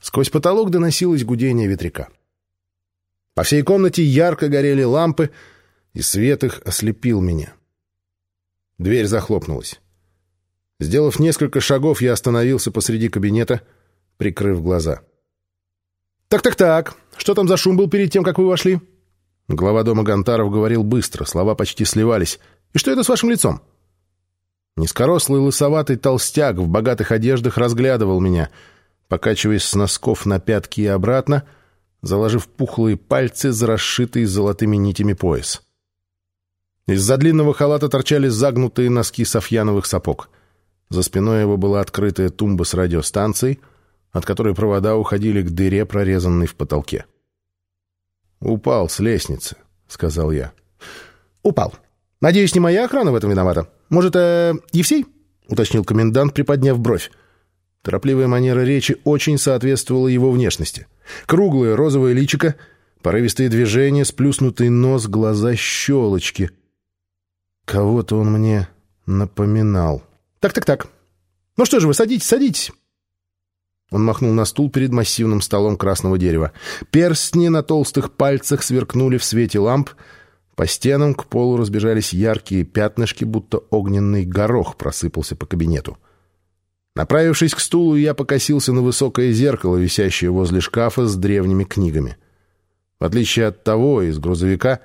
Сквозь потолок доносилось гудение ветряка. По всей комнате ярко горели лампы, и свет их ослепил меня. Дверь захлопнулась. Сделав несколько шагов, я остановился посреди кабинета, прикрыв глаза. «Так-так-так, что там за шум был перед тем, как вы вошли?» Глава дома Гонтаров говорил быстро, слова почти сливались. «И что это с вашим лицом?» Низкорослый лысоватый толстяк в богатых одеждах разглядывал меня, покачиваясь с носков на пятки и обратно, заложив пухлые пальцы за расшитый золотыми нитями пояс. Из-за длинного халата торчали загнутые носки софьяновых сапог. За спиной его была открытая тумба с радиостанцией, от которой провода уходили к дыре, прорезанной в потолке. «Упал с лестницы», — сказал я. «Упал. Надеюсь, не моя охрана в этом виновата? Может, э, Евсей?» — уточнил комендант, приподняв бровь. Торопливая манера речи очень соответствовала его внешности. Круглое розовое личико, порывистые движения, сплюснутый нос, глаза щелочки. Кого-то он мне напоминал. «Так-так-так. Ну что же вы, садитесь, садитесь». Он махнул на стул перед массивным столом красного дерева. Перстни на толстых пальцах сверкнули в свете ламп. По стенам к полу разбежались яркие пятнышки, будто огненный горох просыпался по кабинету. Направившись к стулу, я покосился на высокое зеркало, висящее возле шкафа с древними книгами. В отличие от того из грузовика,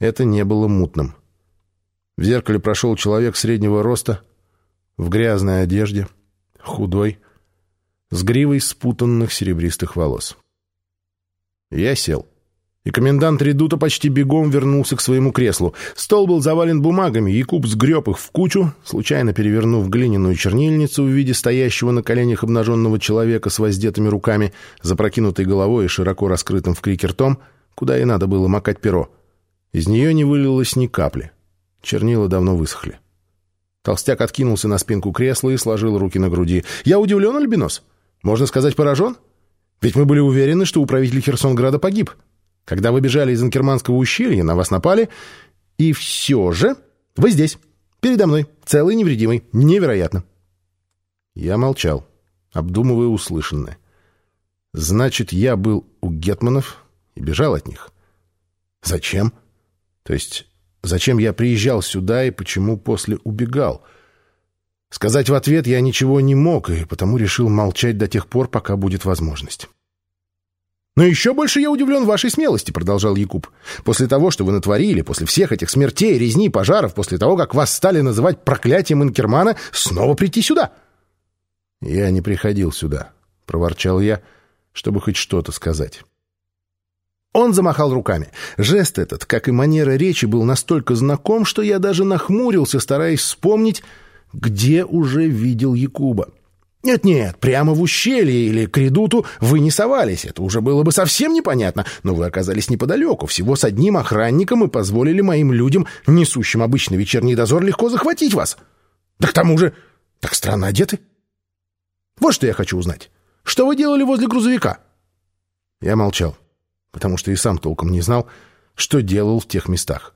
это не было мутным. В зеркале прошел человек среднего роста, в грязной одежде, худой, с гривой спутанных серебристых волос. Я сел. И комендант редута почти бегом вернулся к своему креслу. Стол был завален бумагами, Якуб сгреб их в кучу, случайно перевернув глиняную чернильницу в виде стоящего на коленях обнаженного человека с воздетыми руками, запрокинутой головой и широко раскрытым в крике ртом, куда и надо было макать перо. Из нее не вылилось ни капли. Чернила давно высохли. Толстяк откинулся на спинку кресла и сложил руки на груди. «Я удивлен, Альбинос!» Можно сказать, поражен? Ведь мы были уверены, что управитель Херсонграда погиб. Когда вы бежали из Анкерманского ущелья, на вас напали. И все же вы здесь, передо мной, целый невредимый. Невероятно. Я молчал, обдумывая услышанное. Значит, я был у Гетманов и бежал от них. Зачем? То есть, зачем я приезжал сюда и почему после убегал? — Сказать в ответ я ничего не мог, и потому решил молчать до тех пор, пока будет возможность. «Но еще больше я удивлен вашей смелости», — продолжал Якуб. «После того, что вы натворили, после всех этих смертей, резни, пожаров, после того, как вас стали называть проклятием Инкермана, снова прийти сюда». «Я не приходил сюда», — проворчал я, чтобы хоть что-то сказать. Он замахал руками. Жест этот, как и манера речи, был настолько знаком, что я даже нахмурился, стараясь вспомнить, где уже видел Якуба. Нет-нет, прямо в ущелье или к редуту вы не совались, это уже было бы совсем непонятно, но вы оказались неподалеку, всего с одним охранником и позволили моим людям, несущим обычный вечерний дозор, легко захватить вас. Да к тому же, так странно одеты. Вот что я хочу узнать. Что вы делали возле грузовика? Я молчал, потому что и сам толком не знал, что делал в тех местах.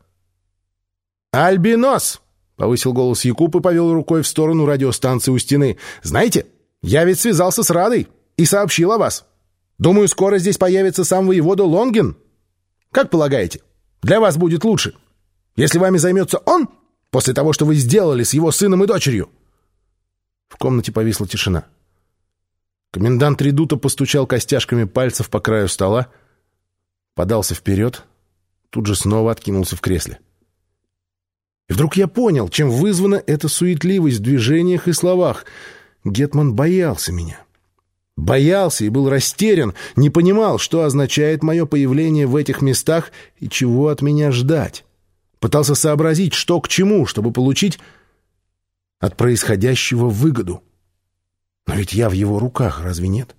«Альбинос!» Повысил голос Якуб и повел рукой в сторону радиостанции у стены. «Знаете, я ведь связался с Радой и сообщил о вас. Думаю, скоро здесь появится сам воевода Лонгин. Как полагаете, для вас будет лучше, если вами займется он после того, что вы сделали с его сыном и дочерью?» В комнате повисла тишина. Комендант редута постучал костяшками пальцев по краю стола, подался вперед, тут же снова откинулся в кресле. И вдруг я понял, чем вызвана эта суетливость в движениях и словах. Гетман боялся меня. Боялся и был растерян, не понимал, что означает мое появление в этих местах и чего от меня ждать. Пытался сообразить, что к чему, чтобы получить от происходящего выгоду. Но ведь я в его руках, разве нет?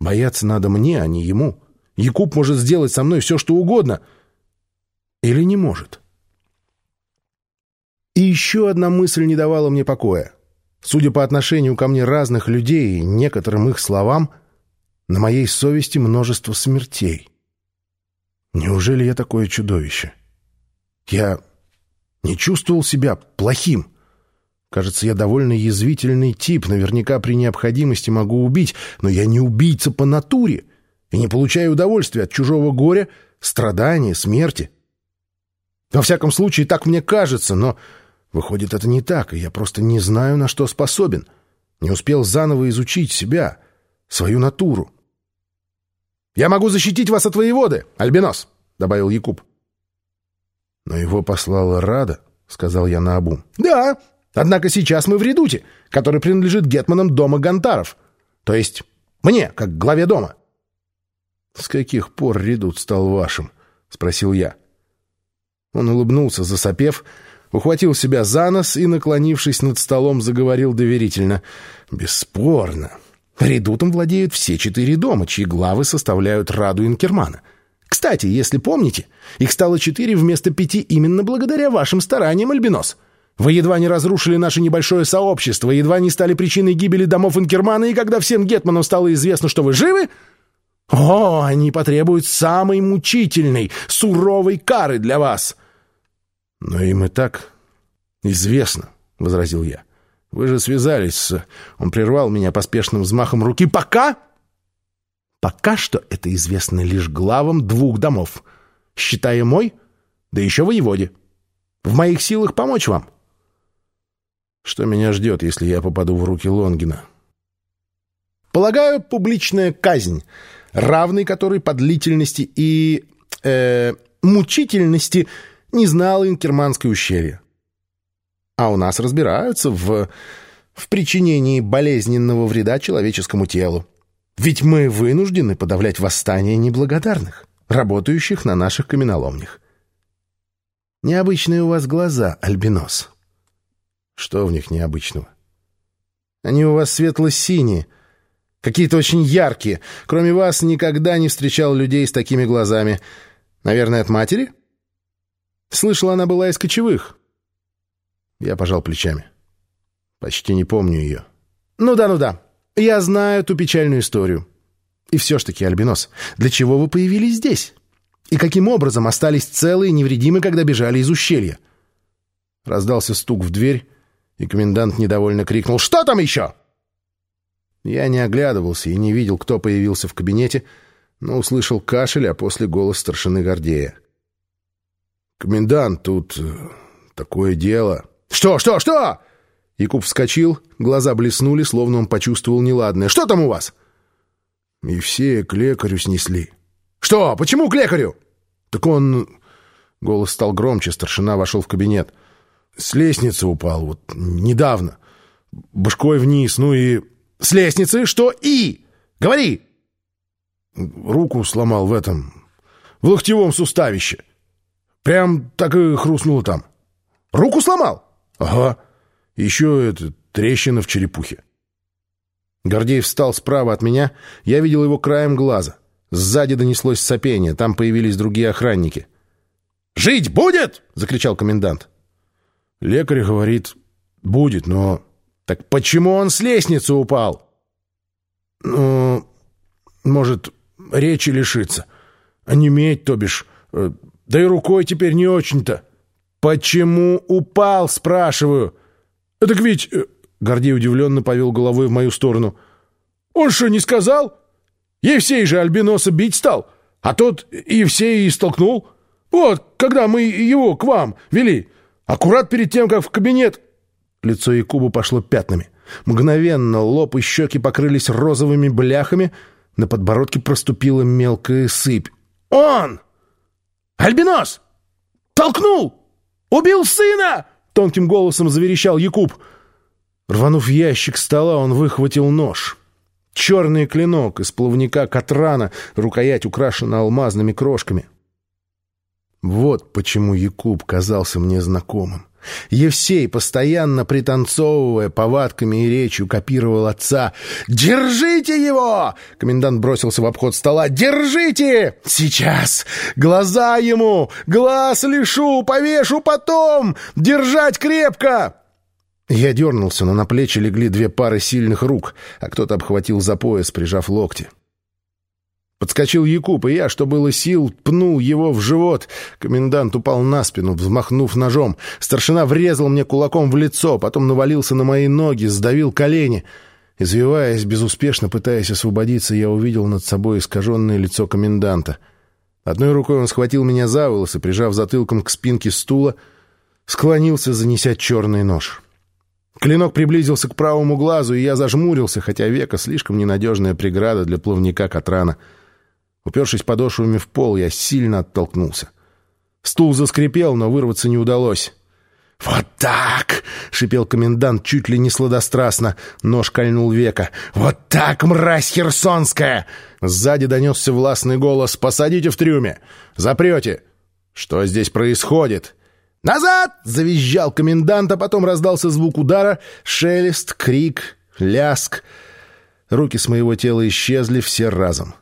Бояться надо мне, а не ему. Якуб может сделать со мной все, что угодно. Или не может?» И еще одна мысль не давала мне покоя. Судя по отношению ко мне разных людей и некоторым их словам, на моей совести множество смертей. Неужели я такое чудовище? Я не чувствовал себя плохим. Кажется, я довольно язвительный тип, наверняка при необходимости могу убить, но я не убийца по натуре и не получаю удовольствия от чужого горя, страдания, смерти. Во всяком случае, так мне кажется, но выходит, это не так, и я просто не знаю, на что способен. Не успел заново изучить себя, свою натуру. «Я могу защитить вас от воеводы, Альбинос!» — добавил Якуб. «Но его послала Рада», — сказал я наобум. «Да, однако сейчас мы в редуте, который принадлежит гетманам дома Гантаров, то есть мне, как главе дома». «С каких пор редут стал вашим?» — спросил я. Он улыбнулся, засопев, ухватил себя за нос и, наклонившись над столом, заговорил доверительно. «Бесспорно. Редутом владеют все четыре дома, чьи главы составляют Раду Инкермана. Кстати, если помните, их стало четыре вместо пяти именно благодаря вашим стараниям, Альбинос. Вы едва не разрушили наше небольшое сообщество, едва не стали причиной гибели домов Инкермана, и когда всем гетманам стало известно, что вы живы, о, они потребуют самой мучительной, суровой кары для вас. Но им и так известно, — возразил я. Вы же связались с... Он прервал меня поспешным взмахом руки. Пока? Пока что это известно лишь главам двух домов, считая мой, да еще воеводе. В моих силах помочь вам. Что меня ждет, если я попаду в руки Лонгина? Полагаю, публичная казнь — равный которой по длительности и э, мучительности не знал Инкерманское ущелье. А у нас разбираются в, в причинении болезненного вреда человеческому телу. Ведь мы вынуждены подавлять восстание неблагодарных, работающих на наших каменоломнях. Необычные у вас глаза, Альбинос. Что в них необычного? Они у вас светло-синие, Какие-то очень яркие. Кроме вас никогда не встречал людей с такими глазами. Наверное, от матери? Слышала, она была из кочевых. Я пожал плечами. Почти не помню ее. Ну да, ну да. Я знаю ту печальную историю. И все ж таки, Альбинос, для чего вы появились здесь? И каким образом остались целы и невредимы, когда бежали из ущелья? Раздался стук в дверь, и комендант недовольно крикнул «Что там еще?» Я не оглядывался и не видел, кто появился в кабинете, но услышал кашель, а после голос старшины Гордея. «Комендант, тут э, такое дело...» «Что, что, что?» Якуб вскочил, глаза блеснули, словно он почувствовал неладное. «Что там у вас?» «И все к лекарю снесли». «Что? Почему к лекарю?» «Так он...» Голос стал громче, старшина вошел в кабинет. «С лестницы упал, вот, недавно. Башкой вниз, ну и...» С лестницы? Что и? Говори!» Руку сломал в этом, в локтевом суставище. Прям так и хрустнуло там. Руку сломал? Ага. Еще это трещина в черепухе. Гордеев встал справа от меня. Я видел его краем глаза. Сзади донеслось сопение. Там появились другие охранники. «Жить будет?» — закричал комендант. Лекарь говорит, будет, но так почему он с лестницы упал? Ну, может, речи лишиться. Онеметь, то бишь. Да и рукой теперь не очень-то. Почему упал, спрашиваю? Так ведь... Э, Гордей удивленно повел головой в мою сторону. Он что, не сказал? Евсей же Альбиноса бить стал, а тот Евсей и столкнул. Вот, когда мы его к вам вели, аккурат перед тем, как в кабинет... Лицо Якуба пошло пятнами. Мгновенно лоб и щеки покрылись розовыми бляхами, на подбородке проступила мелкая сыпь. «Он! Альбинос! Толкнул! Убил сына!» — тонким голосом заверещал Якуб. Рванув ящик стола, он выхватил нож. Черный клинок из плавника Катрана, рукоять украшена алмазными крошками. Вот почему Якуб казался мне знакомым. Евсей, постоянно пританцовывая повадками и речью, копировал отца. «Держите его!» Комендант бросился в обход стола. «Держите! Сейчас! Глаза ему! Глаз лишу! Повешу потом! Держать крепко!» Я дернулся, но на плечи легли две пары сильных рук, а кто-то обхватил за пояс, прижав локти. Подскочил Якуб, и я, что было сил, пнул его в живот. Комендант упал на спину, взмахнув ножом. Старшина врезал мне кулаком в лицо, потом навалился на мои ноги, сдавил колени. Извиваясь, безуспешно пытаясь освободиться, я увидел над собой искаженное лицо коменданта. Одной рукой он схватил меня за волосы, прижав затылком к спинке стула, склонился, занеся черный нож. Клинок приблизился к правому глазу, и я зажмурился, хотя века слишком ненадежная преграда для плавника Катрана — Упершись подошвами в пол, я сильно оттолкнулся. Стул заскрипел, но вырваться не удалось. «Вот так!» — шипел комендант чуть ли не сладострастно. Нож кольнул века. «Вот так, мразь херсонская!» Сзади донесся властный голос. «Посадите в трюме! Запрете!» «Что здесь происходит?» «Назад!» — завизжал комендант, а потом раздался звук удара, шелест, крик, ляск. Руки с моего тела исчезли все разом.